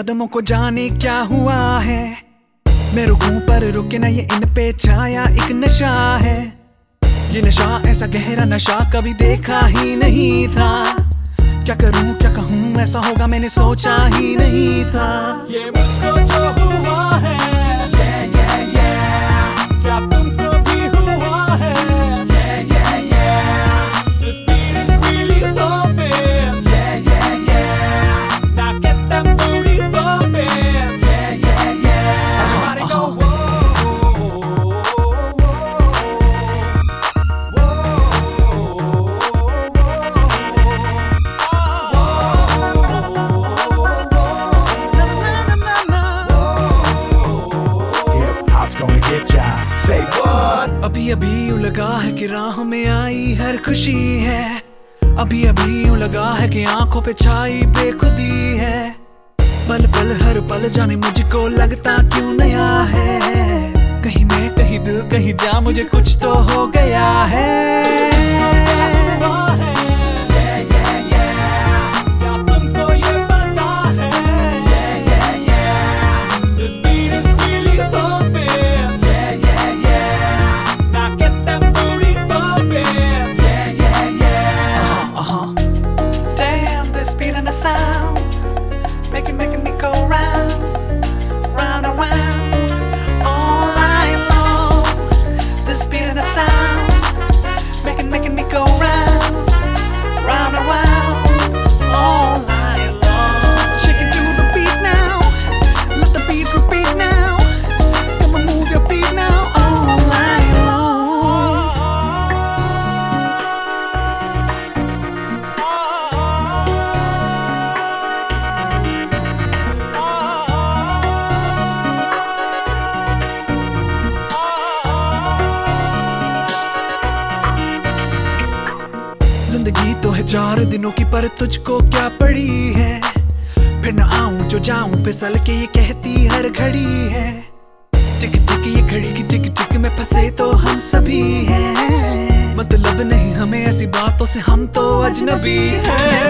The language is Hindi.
कदमों को जाने क्या हुआ है? मैं रुकूं पर रुके ना ये इन पे छाया एक नशा है। ये नशा, ऐसा गहरा नशा कभी देखा ही नहीं था। क्या करूँ, क्या कहूँ, ऐसा होगा मैंने सोचा ही नहीं था। ये लगा है कि राह में आई हर खुशी है। अभी अभी यूँ लगा है कि आँखों पे छाई बेखुदी है। पल पल, हर पल जाने मुझको लगता क्यों नया है? कहीं मैं, कहीं दिल, कहीं जा, मुझे कुछ तो हो गया है। ज़िंदगी तो है चार दिनों की, पर तुझको क्या पड़ी है? फिर ना आऊँ जो जाऊँ, फिसल के ये कहती हर घड़ी है। टिक टिक ये घड़ी की टिक टिक में फंसे तो हम सभी हैं। मतलब नहीं, हमें ऐसी बातों से हम तो अजनबी हैं।